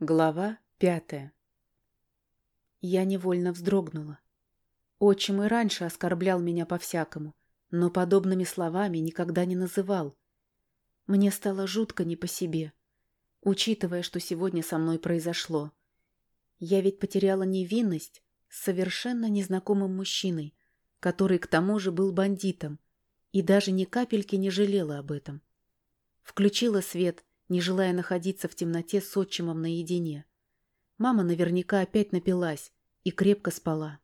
Глава пятая Я невольно вздрогнула. Отчим и раньше оскорблял меня по-всякому, но подобными словами никогда не называл. Мне стало жутко не по себе, учитывая, что сегодня со мной произошло. Я ведь потеряла невинность с совершенно незнакомым мужчиной, который к тому же был бандитом, и даже ни капельки не жалела об этом. Включила свет не желая находиться в темноте с отчимом наедине. Мама наверняка опять напилась и крепко спала.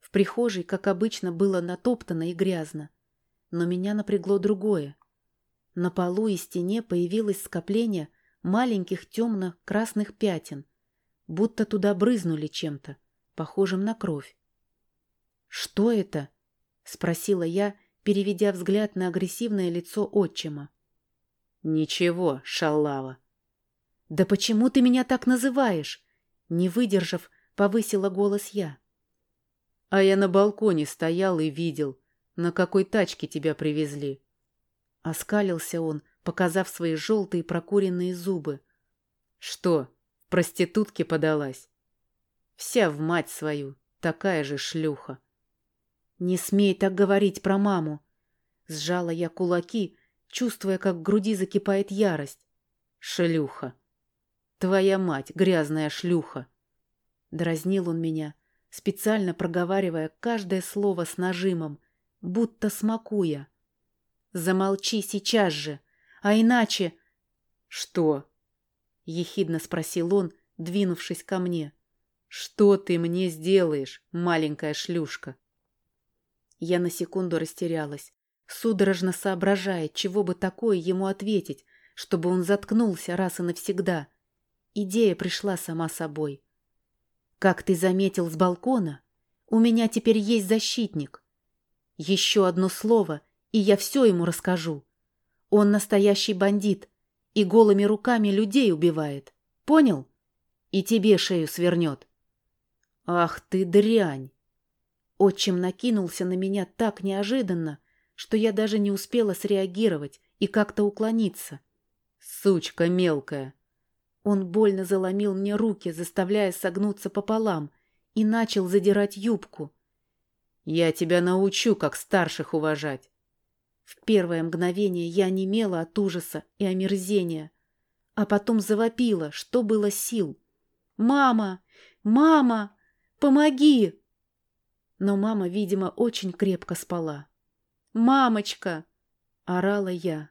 В прихожей, как обычно, было натоптано и грязно. Но меня напрягло другое. На полу и стене появилось скопление маленьких темно-красных пятен, будто туда брызнули чем-то, похожим на кровь. «Что это?» — спросила я, переведя взгляд на агрессивное лицо отчима. «Ничего, шалава». «Да почему ты меня так называешь?» Не выдержав, повысила голос я. «А я на балконе стоял и видел, на какой тачке тебя привезли». Оскалился он, показав свои желтые прокуренные зубы. «Что, проститутке подалась?» «Вся в мать свою, такая же шлюха». «Не смей так говорить про маму!» Сжала я кулаки, чувствуя, как в груди закипает ярость. «Шлюха! Твоя мать, грязная шлюха!» Дразнил он меня, специально проговаривая каждое слово с нажимом, будто смакуя. «Замолчи сейчас же, а иначе...» «Что?» — ехидно спросил он, двинувшись ко мне. «Что ты мне сделаешь, маленькая шлюшка?» Я на секунду растерялась, судорожно соображая, чего бы такое ему ответить, чтобы он заткнулся раз и навсегда. Идея пришла сама собой. «Как ты заметил с балкона, у меня теперь есть защитник. Еще одно слово, и я все ему расскажу. Он настоящий бандит и голыми руками людей убивает. Понял? И тебе шею свернет». «Ах ты дрянь!» Отчим накинулся на меня так неожиданно, что я даже не успела среагировать и как-то уклониться. «Сучка мелкая!» Он больно заломил мне руки, заставляя согнуться пополам, и начал задирать юбку. «Я тебя научу, как старших уважать!» В первое мгновение я немела от ужаса и омерзения, а потом завопила, что было сил. «Мама! Мама! Помоги!» Но мама, видимо, очень крепко спала. «Мамочка!» — орала я.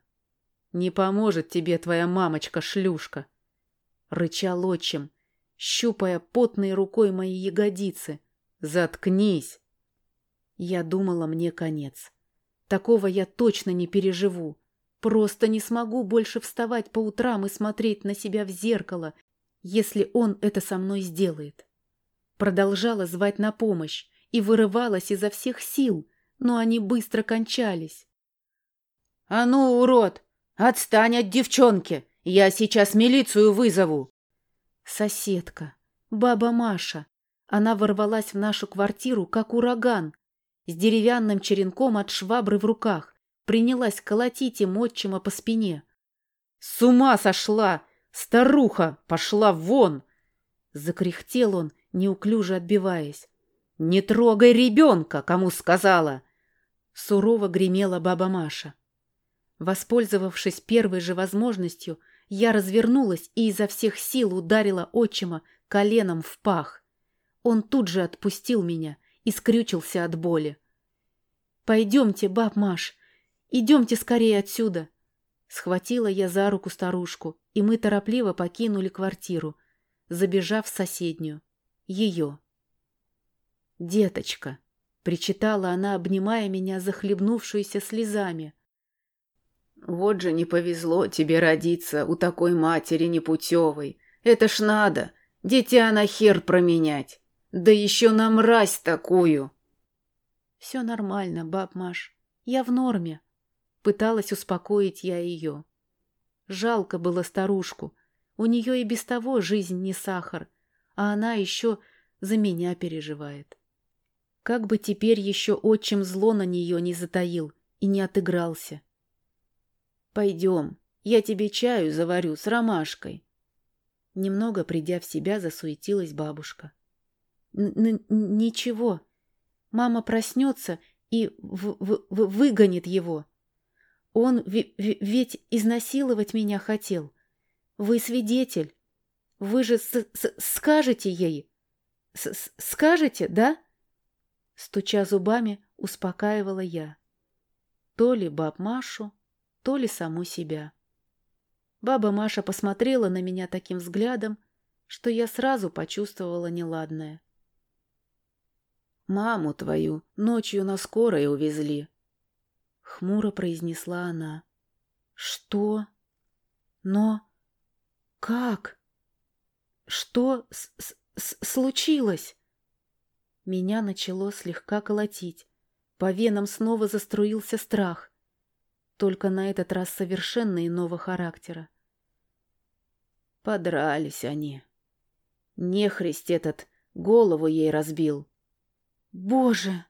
«Не поможет тебе твоя мамочка-шлюшка!» — рычал отчим, щупая потной рукой мои ягодицы. «Заткнись!» Я думала, мне конец. Такого я точно не переживу. Просто не смогу больше вставать по утрам и смотреть на себя в зеркало, если он это со мной сделает. Продолжала звать на помощь и вырывалась изо всех сил, но они быстро кончались. «А ну, урод, отстань от девчонки! Я сейчас милицию вызову!» Соседка, баба Маша. Она ворвалась в нашу квартиру, как ураган, с деревянным черенком от швабры в руках, принялась колотить им отчима по спине. «С ума сошла! Старуха! Пошла вон!» Закряхтел он, неуклюже отбиваясь. «Не трогай ребенка, кому сказала!» Сурово гремела баба Маша. Воспользовавшись первой же возможностью, я развернулась и изо всех сил ударила отчима коленом в пах. Он тут же отпустил меня и скрючился от боли. «Пойдемте, баб Маш, идемте скорее отсюда!» Схватила я за руку старушку, и мы торопливо покинули квартиру, забежав в соседнюю. Ее. «Деточка!» Причитала она, обнимая меня, захлебнувшуюся слезами. «Вот же не повезло тебе родиться у такой матери непутевой. Это ж надо, дитя на хер променять. Да еще на мразь такую!» «Все нормально, баб Маш, я в норме», — пыталась успокоить я ее. Жалко было старушку, у нее и без того жизнь не сахар, а она еще за меня переживает. Как бы теперь еще отчим зло на нее не затаил и не отыгрался. «Пойдем, я тебе чаю заварю с ромашкой». Немного придя в себя, засуетилась бабушка. Н «Ничего. Мама проснется и выгонит его. Он ведь изнасиловать меня хотел. Вы свидетель. Вы же с -с скажете ей. С скажете, да?» Стуча зубами, успокаивала я. То ли баб Машу, то ли саму себя. Баба Маша посмотрела на меня таким взглядом, что я сразу почувствовала неладное. «Маму твою ночью на скорой увезли», — хмуро произнесла она. «Что? Но как? Что с -с случилось?» Меня начало слегка колотить. По венам снова заструился страх. Только на этот раз совершенно иного характера. Подрались они. Нехрист этот голову ей разбил. Боже!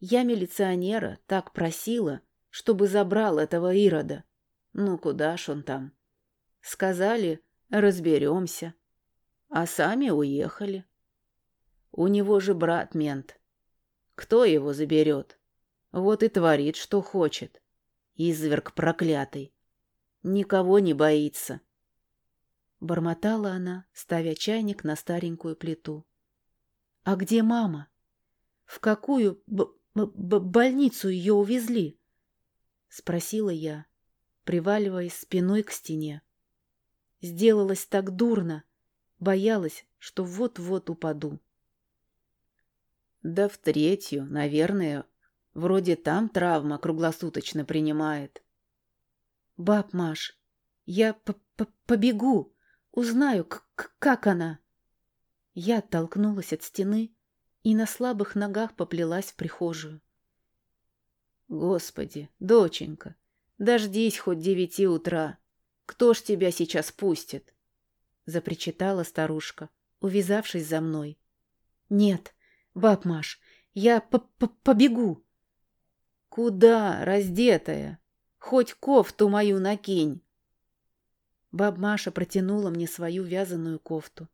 Я милиционера так просила, чтобы забрал этого Ирода. Ну, куда ж он там? Сказали, разберемся. А сами уехали. У него же брат мент. Кто его заберет? Вот и творит, что хочет. Изверг проклятый. Никого не боится. Бормотала она, ставя чайник на старенькую плиту. «А где мама? В какую б б больницу ее увезли?» Спросила я, приваливаясь спиной к стене. Сделалось так дурно, боялась, что вот-вот упаду. Да в третью, наверное. Вроде там травма круглосуточно принимает. Баб Маш, я п -п побегу, узнаю, как она. Я оттолкнулась от стены и на слабых ногах поплелась в прихожую. Господи, доченька, дождись хоть девяти утра. Кто ж тебя сейчас пустит? Запричитала старушка, увязавшись за мной. Нет, Баб Маш, я п побегу. Куда, раздетая? Хоть кофту мою накинь. Баб Маша протянула мне свою вязаную кофту.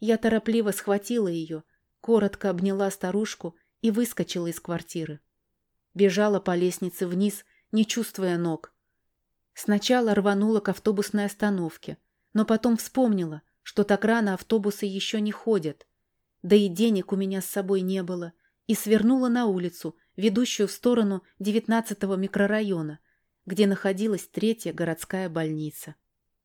Я торопливо схватила ее, коротко обняла старушку и выскочила из квартиры. Бежала по лестнице вниз, не чувствуя ног. Сначала рванула к автобусной остановке, но потом вспомнила, что так рано автобусы еще не ходят. Да и денег у меня с собой не было. И свернула на улицу, ведущую в сторону девятнадцатого микрорайона, где находилась третья городская больница.